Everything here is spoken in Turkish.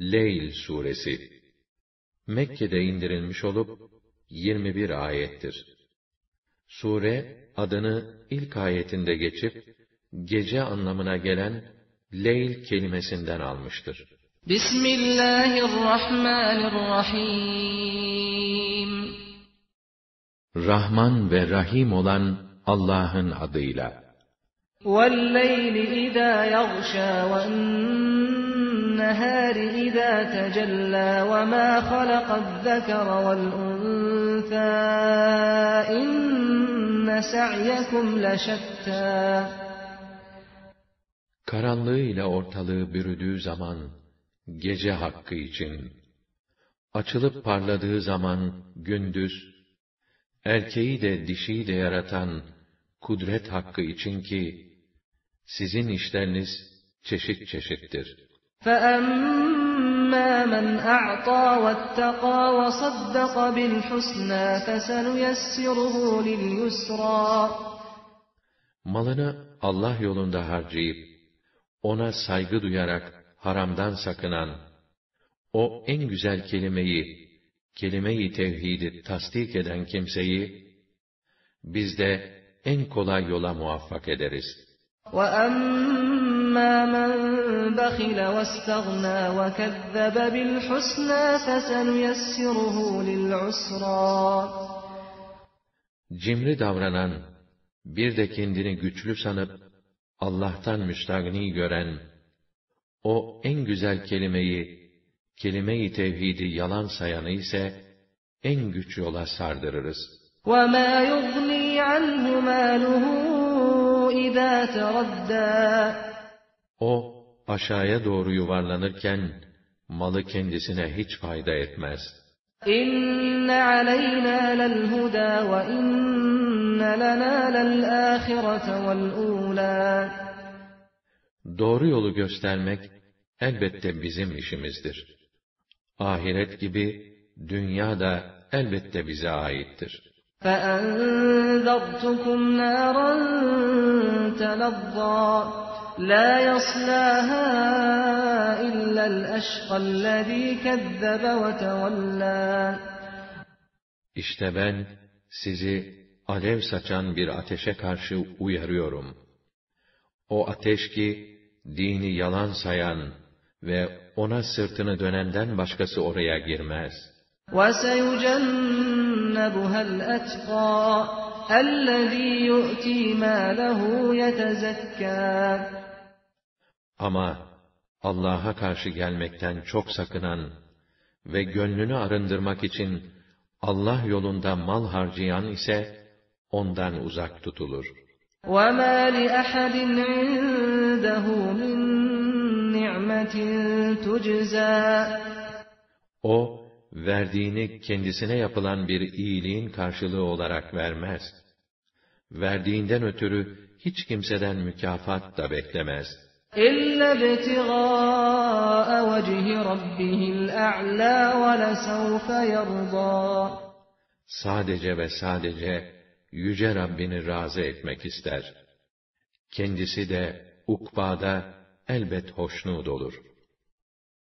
Leyl suresi Mekke'de indirilmiş olup 21 ayettir. Sure adını ilk ayetinde geçip gece anlamına gelen Leyl kelimesinden almıştır. Bismillahirrahmanirrahim Rahman ve Rahim olan Allah'ın adıyla. وَاللَّيْلِ إِذَا يَغْشَى وَالنَّهَارِ إِذَا تَجَلَّى وَمَا خَلَقَ الذَّكَرَ وَالْأُنثَى إِنَّ سَعْيَكُمْ لَشَتَّى Karanlığıyla ortalığı bürüdüğü zaman, gece hakkı için, açılıp parladığı zaman gündüz, erkeği de dişiyi de yaratan kudret hakkı için ki, sizin işleriniz çeşit çeşittir. Malını Allah yolunda harcayıp, ona saygı duyarak haramdan sakınan, o en güzel kelimeyi, kelime-i tevhidi tasdik eden kimseyi, biz de en kolay yola muvaffak ederiz. وَأَمَّا Cimri davranan, bir de kendini güçlü sanıp, Allah'tan müstagni gören, o en güzel kelimeyi, kelime-i tevhidi yalan sayanı ise, en güç yola sardırırız. وَمَا يُغْنِي عَنْهُ مَالُهُ اِذَا تَرَدَّى O, aşağıya doğru yuvarlanırken, malı kendisine hiç fayda etmez. إِنَّ عَلَيْنَا لَلْهُدَى وَإِنَّ لَنَا لَلْآخِرَةَ وَالْأُولَى Doğru yolu göstermek, elbette bizim işimizdir. Ahiret gibi, dünya da elbette bize aittir. فَأَنذَرْتُكُمْ نَارًا تَلَظَّى لَا يَصْلَاهَا إِلَّا الْأَشْقَى الَّذ۪ي كَذَّبَ وَتَوَلَّى İşte ben, sizi alev saçan bir ateşe karşı uyarıyorum. O ateş ki, dini yalan sayan ve ona sırtını dönenden başkası oraya girmez. وَسَيُجَنَّبُهَا الْأَتْقَى الَّذ۪ي يُؤْتِي مَالَهُ يَتَزَكَّى Ama Allah'a karşı gelmekten çok sakınan ve gönlünü arındırmak için Allah yolunda mal harcayan ise ondan uzak tutulur. وَمَا لِأَحَدٍ عِندَهُ مِنْ نِعْمَةٍ تُجْزَى O, verdiğini kendisine yapılan bir iyiliğin karşılığı olarak vermez. Verdiğinden ötürü hiç kimseden mükafat da beklemez. İlla btigaa vecihi rabbihil a'la ve lesevfe. Sadece ve sadece yüce Rabbini razı etmek ister. Kendisi de ukbada elbet hoşnut olur.